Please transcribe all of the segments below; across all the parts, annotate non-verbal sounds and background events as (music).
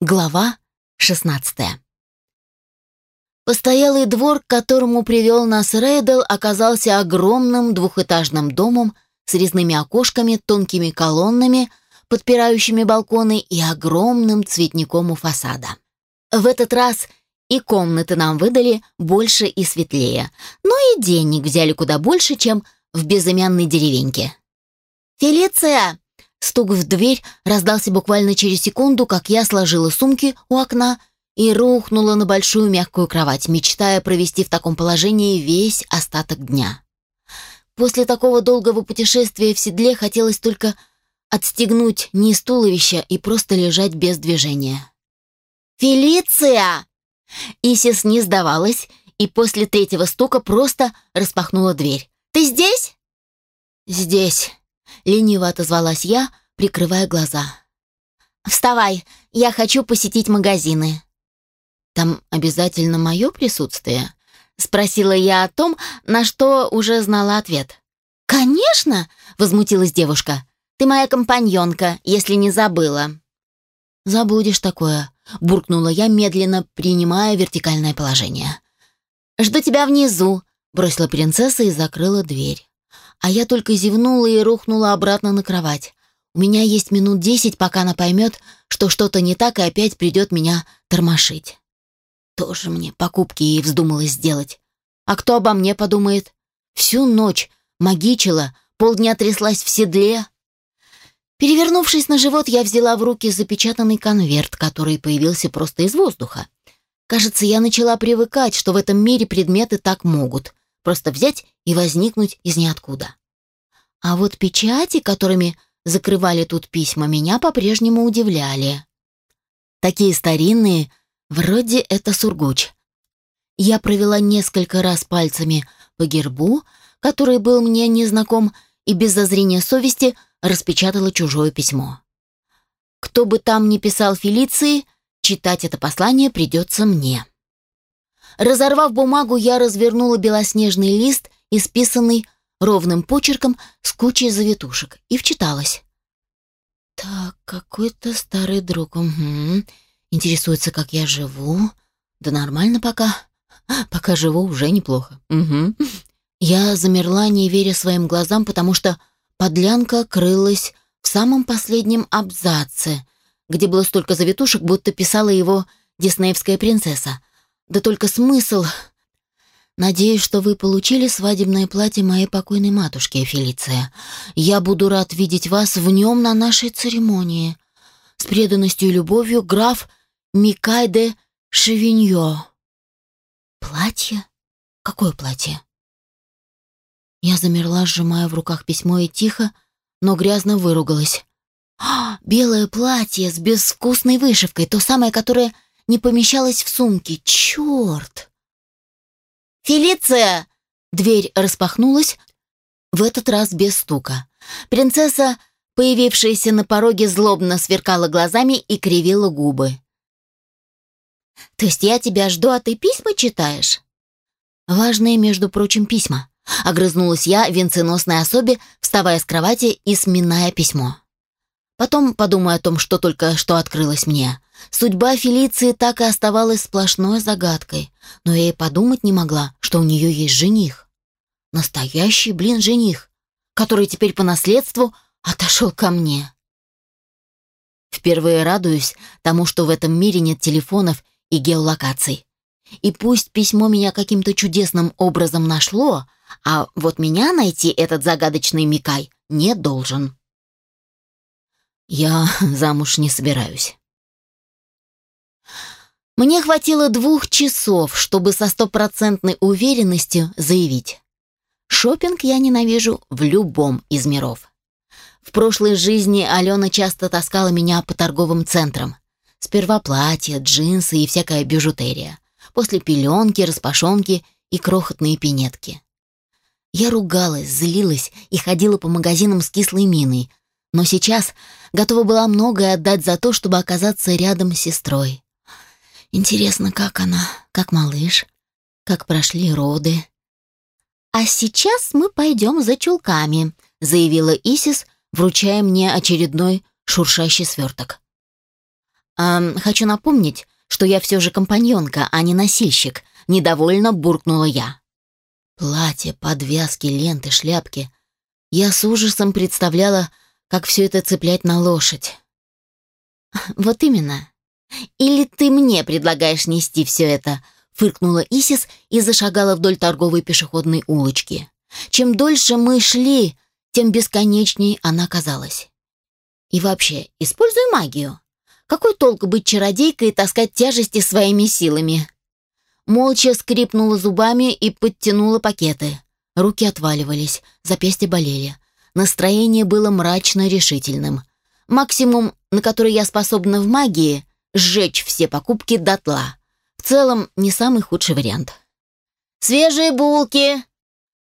Глава 16. Постоялый двор, к которому привел нас Рейдел, оказался огромным двухэтажным домом с резными окошками, тонкими колоннами, подпирающими балконы и огромным цветником у фасада. В этот раз и комнаты нам выдали больше и светлее, но и денег взяли куда больше, чем в безымянной деревеньке. «Фелиция!» Стук в дверь раздался буквально через секунду, как я сложила сумки у окна и рухнула на большую мягкую кровать, мечтая провести в таком положении весь остаток дня. После такого долгого путешествия в седле хотелось только отстегнуть низ туловища и просто лежать без движения. «Фелиция!» Исис не сдавалась и после третьего стука просто распахнула дверь. «Ты здесь?» «Здесь», лениво отозвалась я, прикрывая глаза. «Вставай, я хочу посетить магазины». «Там обязательно мое присутствие?» Спросила я о том, на что уже знала ответ. «Конечно!» — возмутилась девушка. «Ты моя компаньонка, если не забыла». «Забудешь такое», — буркнула я, медленно принимая вертикальное положение. «Жду тебя внизу», — бросила принцесса и закрыла дверь а я только зевнула и рухнула обратно на кровать. У меня есть минут десять, пока она поймет, что что-то не так и опять придет меня тормошить. Тоже мне покупки ей вздумалось сделать. А кто обо мне подумает? Всю ночь магичила, полдня тряслась в седле. Перевернувшись на живот, я взяла в руки запечатанный конверт, который появился просто из воздуха. Кажется, я начала привыкать, что в этом мире предметы так могут. Просто взять и возникнуть из ниоткуда. А вот печати, которыми закрывали тут письма, меня по-прежнему удивляли. Такие старинные, вроде это сургуч. Я провела несколько раз пальцами по гербу, который был мне незнаком, и без зазрения совести распечатала чужое письмо. Кто бы там ни писал Фелиции, читать это послание придется мне. Разорвав бумагу, я развернула белоснежный лист, исписанный ровным почерком с кучей завитушек, и вчиталась. «Так, какой-то старый друг, угу. Интересуется, как я живу. Да нормально пока. Пока живу, уже неплохо. Угу». Я замерла, не веря своим глазам, потому что подлянка крылась в самом последнем абзаце, где было столько завитушек, будто писала его диснеевская принцесса. Да только смысл... Надеюсь, что вы получили свадебное платье моей покойной матушки, Фелиция. Я буду рад видеть вас в нем на нашей церемонии. С преданностью и любовью граф Микайде Шевиньо. Платье? Какое платье? Я замерла, сжимая в руках письмо и тихо, но грязно выругалась. А, белое платье с безвкусной вышивкой, то самое, которое не помещалось в сумке. Черт! «Фелиция!» Дверь распахнулась, в этот раз без стука. Принцесса, появившаяся на пороге, злобно сверкала глазами и кривила губы. «То есть я тебя жду, а ты письма читаешь?» «Важные, между прочим, письма», — огрызнулась я венценосной особе, вставая с кровати и сминая письмо. Потом подумаю о том, что только что открылось мне. Судьба Фелиции так и оставалась сплошной загадкой, но я и подумать не могла, что у нее есть жених. Настоящий, блин, жених, который теперь по наследству отошел ко мне. Впервые радуюсь тому, что в этом мире нет телефонов и геолокаций. И пусть письмо меня каким-то чудесным образом нашло, а вот меня найти этот загадочный Микай не должен. Я (laughs) замуж не собираюсь. Мне хватило двух часов, чтобы со стопроцентной уверенностью заявить. Шопинг я ненавижу в любом из миров. В прошлой жизни Алена часто таскала меня по торговым центрам. Сперва платья, джинсы и всякая бижутерия. После пеленки, распашонки и крохотные пинетки. Я ругалась, злилась и ходила по магазинам с кислой миной, но сейчас готова была многое отдать за то, чтобы оказаться рядом с сестрой. Интересно, как она, как малыш, как прошли роды. «А сейчас мы пойдем за чулками», — заявила Исис, вручая мне очередной шуршащий сверток. «Хочу напомнить, что я все же компаньонка, а не носильщик», — недовольно буркнула я. Платье, подвязки, ленты, шляпки. Я с ужасом представляла, как все это цеплять на лошадь. «Вот именно. «Или ты мне предлагаешь нести все это?» — фыркнула Исис и зашагала вдоль торговой пешеходной улочки. Чем дольше мы шли, тем бесконечней она казалась. И вообще, используй магию. Какой толк быть чародейкой и таскать тяжести своими силами? Молча скрипнула зубами и подтянула пакеты. Руки отваливались, запястья болели. Настроение было мрачно решительным. Максимум, на который я способна в магии, сжечь все покупки дотла. В целом, не самый худший вариант. «Свежие булки,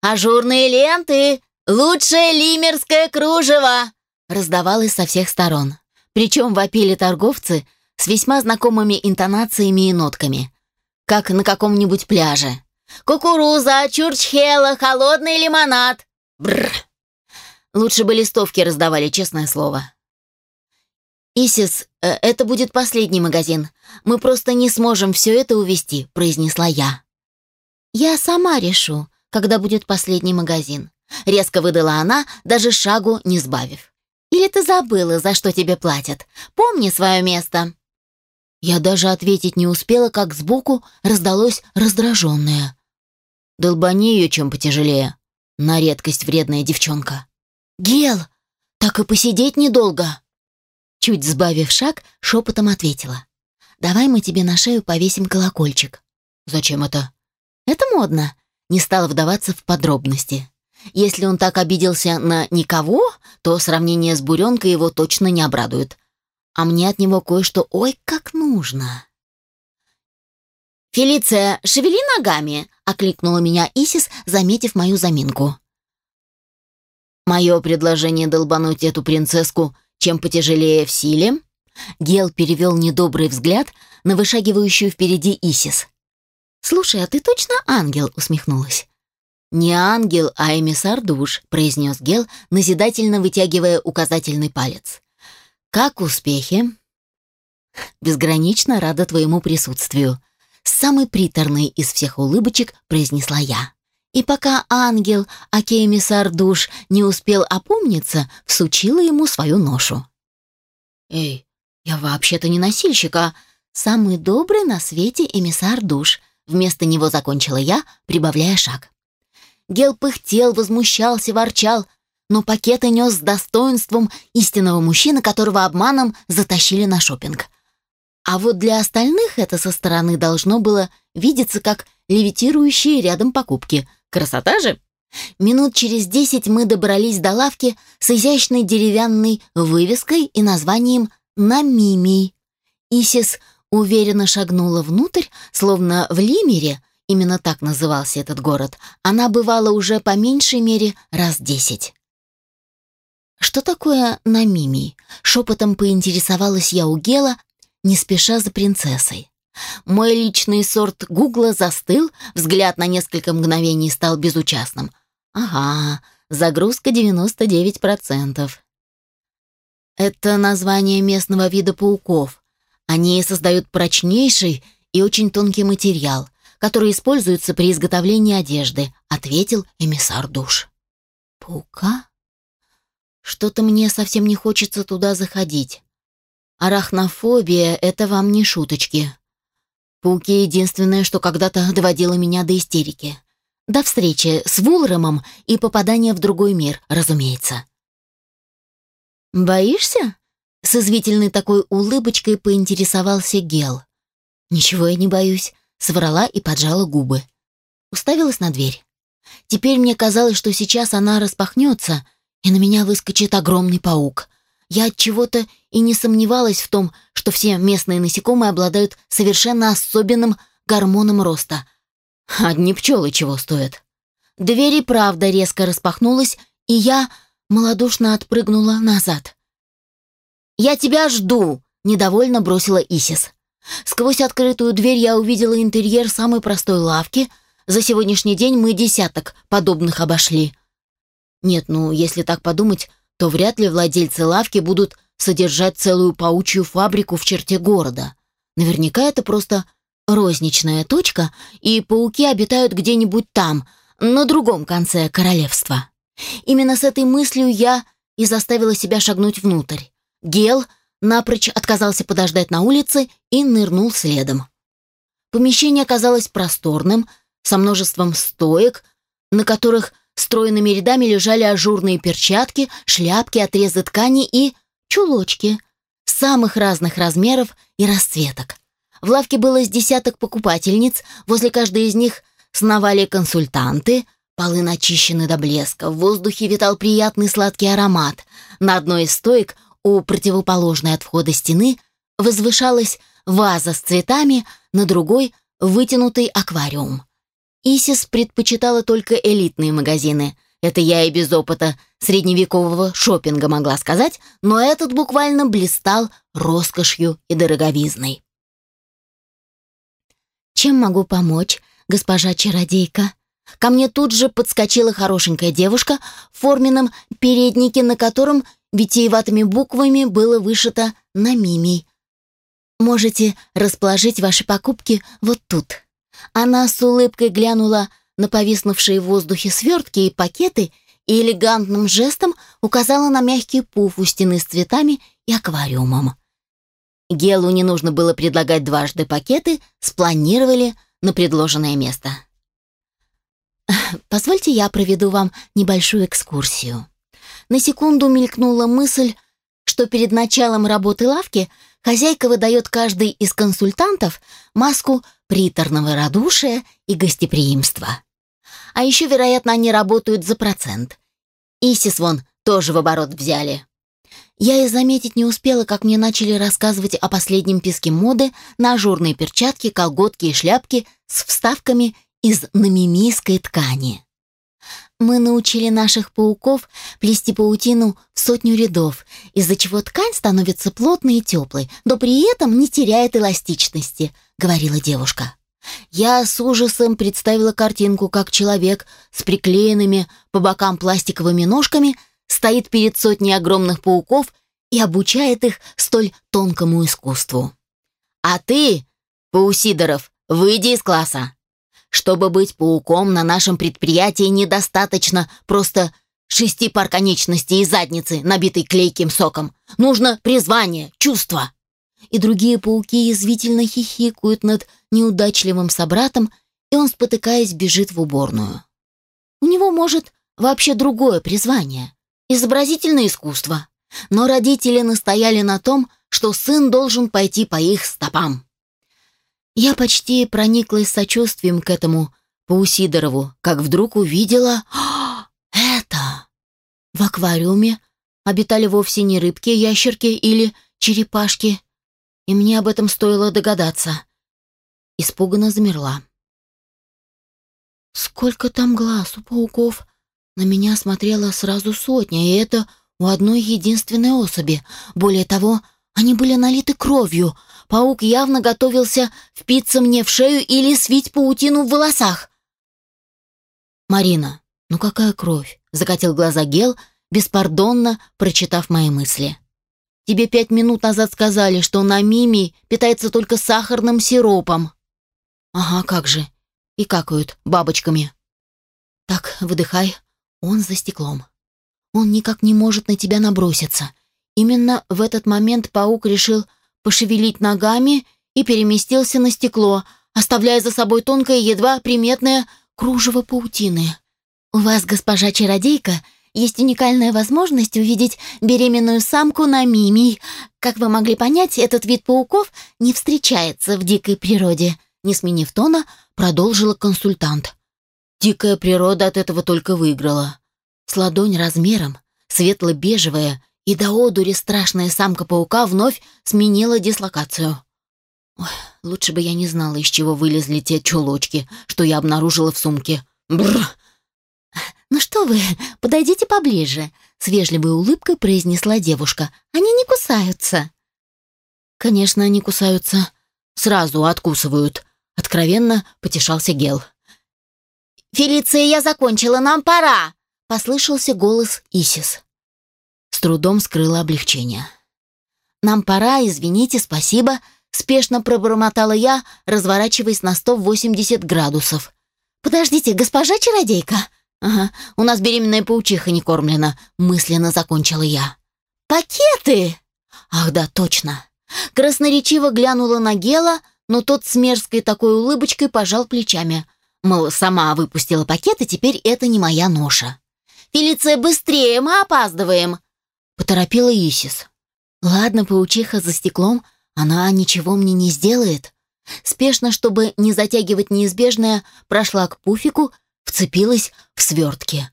ажурные ленты, лучшее лимерское кружево!» раздавалось со всех сторон. Причем вопили торговцы с весьма знакомыми интонациями и нотками, как на каком-нибудь пляже. «Кукуруза, чурчхела, холодный лимонад!» Бррр! Лучше бы листовки раздавали, честное слово. «Исис, э, это будет последний магазин. Мы просто не сможем все это увезти», — произнесла я. «Я сама решу, когда будет последний магазин», — резко выдала она, даже шагу не сбавив. «Или ты забыла, за что тебе платят? Помни свое место». Я даже ответить не успела, как сбоку раздалось раздраженное. «Долбани ее чем потяжелее. На редкость вредная девчонка». «Гел, так и посидеть недолго». Чуть сбавив шаг, шепотом ответила. «Давай мы тебе на шею повесим колокольчик». «Зачем это?» «Это модно», — не стала вдаваться в подробности. «Если он так обиделся на никого, то сравнение с буренкой его точно не обрадует. А мне от него кое-что ой как нужно». «Фелиция, шевели ногами!» — окликнула меня Исис, заметив мою заминку. Мое предложение долбануть эту принцесску чем потяжелее в силе?» Гел перевел недобрый взгляд на вышагивающую впереди Исис. «Слушай, а ты точно ангел?» — усмехнулась. «Не ангел, а эмиссар душ», — произнес Гел, назидательно вытягивая указательный палец. «Как успехи?» «Безгранично рада твоему присутствию», — самый приторный из всех улыбочек произнесла я. И пока ангел Акеми Сардуш не успел опомниться, всучила ему свою ношу. «Эй, я вообще-то не носильщик, а самый добрый на свете эмиссар душ», вместо него закончила я, прибавляя шаг. Гел пыхтел, возмущался, ворчал, но пакеты нес с достоинством истинного мужчины, которого обманом затащили на шопинг. А вот для остальных это со стороны должно было видеться как левитирующие рядом покупки, Красота же! Минут через десять мы добрались до лавки с изящной деревянной вывеской и названием «Намимий». Исис уверенно шагнула внутрь, словно в Лимере, именно так назывался этот город, она бывала уже по меньшей мере раз десять. «Что такое Намимий?» — шепотом поинтересовалась я у Гела, не спеша за принцессой. Мой личный сорт гугла застыл, взгляд на несколько мгновений стал безучастным. Ага, загрузка 99%. Это название местного вида пауков. Они создают прочнейший и очень тонкий материал, который используется при изготовлении одежды, ответил эмиссар душ. Паука? Что-то мне совсем не хочется туда заходить. Арахнофобия — это вам не шуточки. Пауки — единственное, что когда-то доводило меня до истерики. До встречи с Вулромом и попадания в другой мир, разумеется. «Боишься?» — с извительной такой улыбочкой поинтересовался Гел. «Ничего я не боюсь», — соврала и поджала губы. Уставилась на дверь. Теперь мне казалось, что сейчас она распахнется, и на меня выскочит огромный паук — я от чего-то и не сомневалась в том, что все местные насекомые обладают совершенно особенным гормоном роста. Одни пчелы чего стоят. Двери, правда резко распахнулась, и я малодушно отпрыгнула назад. «Я тебя жду!» — недовольно бросила Исис. Сквозь открытую дверь я увидела интерьер самой простой лавки. За сегодняшний день мы десяток подобных обошли. Нет, ну, если так подумать, то вряд ли владельцы лавки будут содержать целую паучью фабрику в черте города. Наверняка это просто розничная точка, и пауки обитают где-нибудь там, на другом конце королевства. Именно с этой мыслью я и заставила себя шагнуть внутрь. Гел напрочь отказался подождать на улице и нырнул следом. Помещение оказалось просторным, со множеством стоек, на которых – Стройными рядами лежали ажурные перчатки, шляпки, отрезы ткани и чулочки самых разных размеров и расцветок. В лавке было с десяток покупательниц, возле каждой из них сновали консультанты, полы начищены до блеска, в воздухе витал приятный сладкий аромат. На одной из стоек у противоположной от входа стены возвышалась ваза с цветами, на другой — вытянутый аквариум. Исис предпочитала только элитные магазины. Это я и без опыта средневекового шопинга могла сказать, но этот буквально блистал роскошью и дороговизной. «Чем могу помочь, госпожа-чародейка?» Ко мне тут же подскочила хорошенькая девушка в форменном переднике, на котором витиеватыми буквами было вышито «Намимий». «Можете расположить ваши покупки вот тут». Она с улыбкой глянула на повиснувшие в воздухе свертки и пакеты и элегантным жестом указала на мягкий пуф у стены с цветами и аквариумом. Гелу не нужно было предлагать дважды пакеты, спланировали на предложенное место. «Позвольте я проведу вам небольшую экскурсию». На секунду мелькнула мысль, что перед началом работы лавки – хозяйка выдает каждый из консультантов маску приторного радушия и гостеприимства. А еще, вероятно, они работают за процент. Исис вон тоже в оборот взяли. Я и заметить не успела, как мне начали рассказывать о последнем писке моды на ажурные перчатки, колготки и шляпки с вставками из намимийской ткани мы научили наших пауков плести паутину в сотню рядов, из-за чего ткань становится плотной и теплой, но при этом не теряет эластичности», — говорила девушка. Я с ужасом представила картинку, как человек с приклеенными по бокам пластиковыми ножками стоит перед сотней огромных пауков и обучает их столь тонкому искусству. «А ты, Паусидоров, выйди из класса!» Чтобы быть пауком, на нашем предприятии недостаточно просто шести пар конечностей и задницы, набитой клейким соком. Нужно призвание, чувство. И другие пауки язвительно хихикают над неудачливым собратом, и он, спотыкаясь, бежит в уборную. У него, может, вообще другое призвание — изобразительное искусство. Но родители настояли на том, что сын должен пойти по их стопам. Я почти прониклась сочувствием к этому Паусидорову, как вдруг увидела... (gasps) Это! В аквариуме обитали вовсе не рыбки, ящерки или черепашки. И мне об этом стоило догадаться. Испуганно замерла. Сколько там глаз у пауков? На меня смотрела сразу сотня, и это у одной единственной особи. Более того, они были налиты кровью — Паук явно готовился впиться мне в шею или свить паутину в волосах. «Марина, ну какая кровь?» — закатил глаза Гел, беспардонно прочитав мои мысли. «Тебе пять минут назад сказали, что на Мими питается только сахарным сиропом». «Ага, как же. И какают бабочками». «Так, выдыхай. Он за стеклом. Он никак не может на тебя наброситься». Именно в этот момент паук решил пошевелить ногами и переместился на стекло, оставляя за собой тонкое, едва приметное кружево паутины. «У вас, госпожа чародейка, есть уникальная возможность увидеть беременную самку на мимий. Как вы могли понять, этот вид пауков не встречается в дикой природе», не сменив тона, продолжила консультант. Дикая природа от этого только выиграла. С ладонь размером, светло-бежевая и до одури страшная самка паука вновь сменила дислокацию. Ой, лучше бы я не знала, из чего вылезли те чулочки, что я обнаружила в сумке. Бррр! «Ну что вы, подойдите поближе», — с вежливой улыбкой произнесла девушка. «Они не кусаются». «Конечно, они кусаются. Сразу откусывают», — откровенно потешался Гел. «Фелиция, я закончила, нам пора!» — послышался голос Исис. С трудом скрыла облегчение. «Нам пора, извините, спасибо», — спешно пробормотала я, разворачиваясь на 180 градусов. «Подождите, госпожа чародейка?» «Ага, у нас беременная паучиха не кормлена», — мысленно закончила я. «Пакеты!» «Ах да, точно!» Красноречиво глянула на Гела, но тот с мерзкой такой улыбочкой пожал плечами. Мол, сама выпустила пакеты, теперь это не моя ноша. «Фелиция, быстрее, мы опаздываем!» поторопила Исис. Ладно, паучиха за стеклом, она ничего мне не сделает. Спешно, чтобы не затягивать неизбежное, прошла к пуфику, вцепилась в свертки.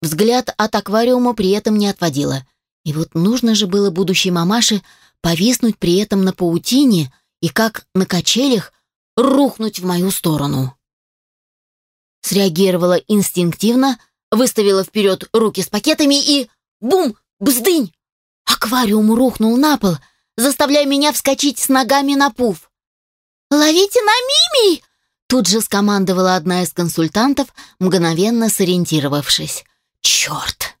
Взгляд от аквариума при этом не отводила. И вот нужно же было будущей мамаше повиснуть при этом на паутине и как на качелях рухнуть в мою сторону. Среагировала инстинктивно, выставила вперед руки с пакетами и... Бум! Бздынь! Аквариум рухнул на пол, заставляя меня вскочить с ногами на пуф. «Ловите на мими!» Тут же скомандовала одна из консультантов, мгновенно сориентировавшись. «Черт!»